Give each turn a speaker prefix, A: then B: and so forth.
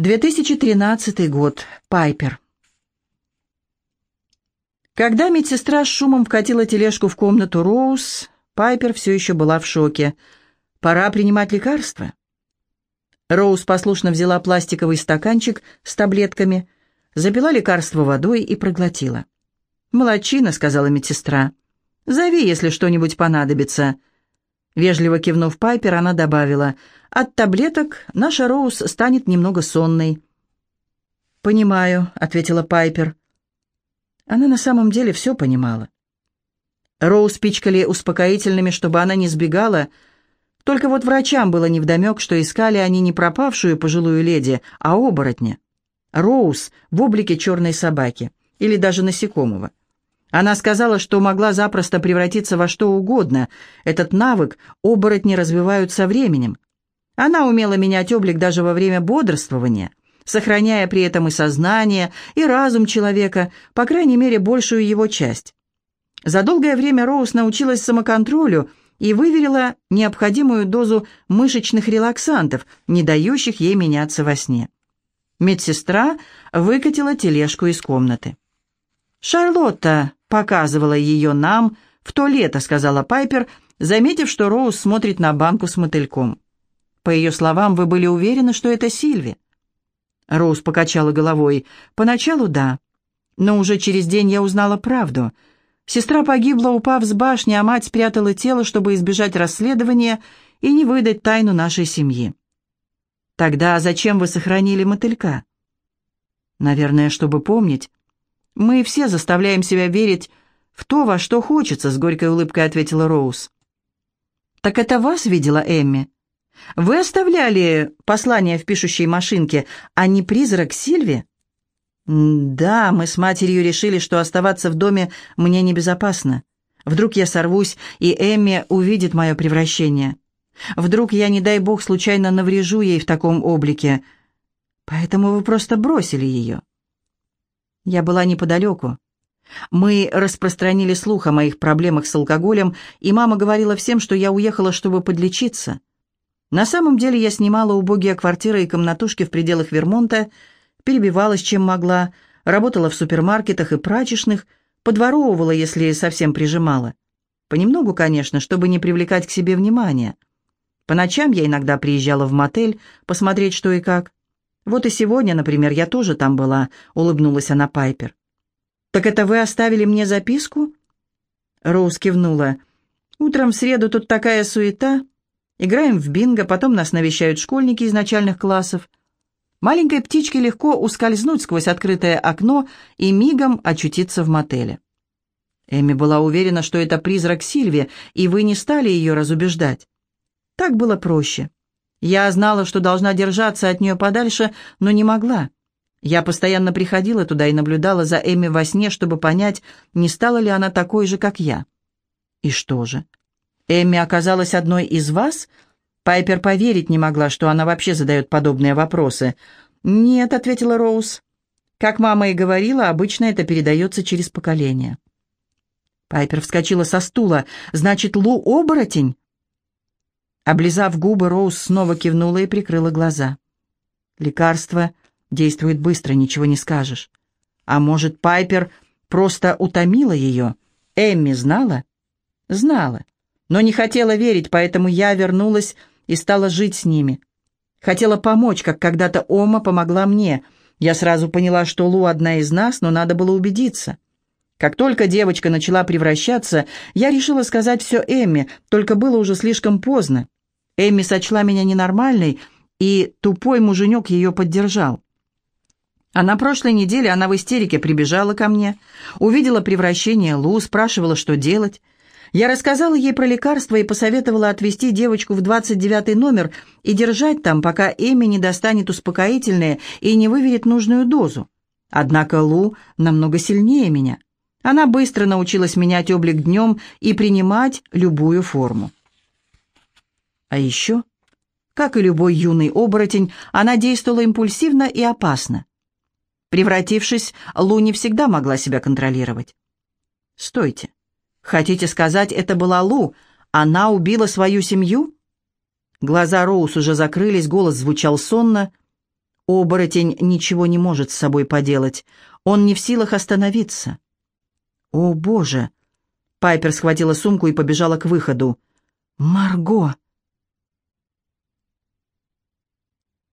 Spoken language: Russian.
A: 2013 год. Пайпер. Когда медсестра с шумом вкатила тележку в комнату Роуз, Пайпер все еще была в шоке. Пора принимать лекарства. Роуз послушно взяла пластиковый стаканчик с таблетками, запила лекарство водой и проглотила. «Молодчина», — сказала медсестра. «Зови, если что-нибудь понадобится». Вежливо кивнув Пайпер, она добавила, «От таблеток наша Роуз станет немного сонной». «Понимаю», — ответила Пайпер. Она на самом деле все понимала. Роуз пичкали успокоительными, чтобы она не сбегала. Только вот врачам было невдомек, что искали они не пропавшую пожилую леди, а оборотня. Роуз в облике черной собаки или даже насекомого. Она сказала, что могла запросто превратиться во что угодно. Этот навык оборотни развивают со временем. Она умела менять облик даже во время бодрствования, сохраняя при этом и сознание, и разум человека, по крайней мере, большую его часть. За долгое время Роуз научилась самоконтролю и выверила необходимую дозу мышечных релаксантов, не дающих ей меняться во сне. Медсестра выкатила тележку из комнаты. «Шарлотта показывала ее нам в то лето», — сказала Пайпер, заметив, что Роуз смотрит на банку с мотыльком. «По ее словам, вы были уверены, что это Сильви?» Роуз покачала головой. «Поначалу да, но уже через день я узнала правду. Сестра погибла, упав с башни, а мать спрятала тело, чтобы избежать расследования и не выдать тайну нашей семьи». «Тогда зачем вы сохранили мотылька?» «Наверное, чтобы помнить. Мы все заставляем себя верить в то, во что хочется», — с горькой улыбкой ответила Роуз. «Так это вас видела Эмми? Вы оставляли послание в пишущей машинке, а не призрак Сильви?» «Да, мы с матерью решили, что оставаться в доме мне небезопасно. Вдруг я сорвусь, и Эмми увидит мое превращение. Вдруг я, не дай бог, случайно наврежу ей в таком облике. Поэтому вы просто бросили ее». Я была неподалеку. Мы распространили слух о моих проблемах с алкоголем, и мама говорила всем, что я уехала, чтобы подлечиться. На самом деле я снимала убогие квартиры и комнатушки в пределах Вермонта, перебивалась чем могла, работала в супермаркетах и прачечных, подворовывала, если совсем прижимала. Понемногу, конечно, чтобы не привлекать к себе внимания. По ночам я иногда приезжала в мотель посмотреть, что и как. «Вот и сегодня, например, я тоже там была», — улыбнулась она Пайпер. «Так это вы оставили мне записку?» Роуз кивнула. «Утром в среду тут такая суета. Играем в бинго, потом нас навещают школьники из начальных классов. Маленькой птичке легко ускользнуть сквозь открытое окно и мигом очутиться в мотеле». Эми была уверена, что это призрак Сильви, и вы не стали ее разубеждать. Так было проще. Я знала, что должна держаться от нее подальше, но не могла. Я постоянно приходила туда и наблюдала за Эми во сне, чтобы понять, не стала ли она такой же, как я. И что же? Эми оказалась одной из вас? Пайпер поверить не могла, что она вообще задает подобные вопросы. «Нет», — ответила Роуз. «Как мама и говорила, обычно это передается через поколение». Пайпер вскочила со стула. «Значит, Лу оборотень?» Облизав губы, Роуз снова кивнула и прикрыла глаза. Лекарство действует быстро, ничего не скажешь. А может, Пайпер просто утомила ее? Эмми знала? Знала, но не хотела верить, поэтому я вернулась и стала жить с ними. Хотела помочь, как когда-то Ома помогла мне. Я сразу поняла, что Лу одна из нас, но надо было убедиться. Как только девочка начала превращаться, я решила сказать все Эмми, только было уже слишком поздно. Эмми сочла меня ненормальной, и тупой муженек ее поддержал. А на прошлой неделе она в истерике прибежала ко мне, увидела превращение Лу, спрашивала, что делать. Я рассказала ей про лекарство и посоветовала отвезти девочку в 29 номер и держать там, пока Эми не достанет успокоительное и не выверит нужную дозу. Однако Лу намного сильнее меня. Она быстро научилась менять облик днем и принимать любую форму. А еще, как и любой юный оборотень, она действовала импульсивно и опасно. Превратившись, Лу не всегда могла себя контролировать. «Стойте. Хотите сказать, это была Лу? Она убила свою семью?» Глаза Роуз уже закрылись, голос звучал сонно. Оборотень ничего не может с собой поделать. Он не в силах остановиться. «О, Боже!» Пайпер схватила сумку и побежала к выходу. «Марго!»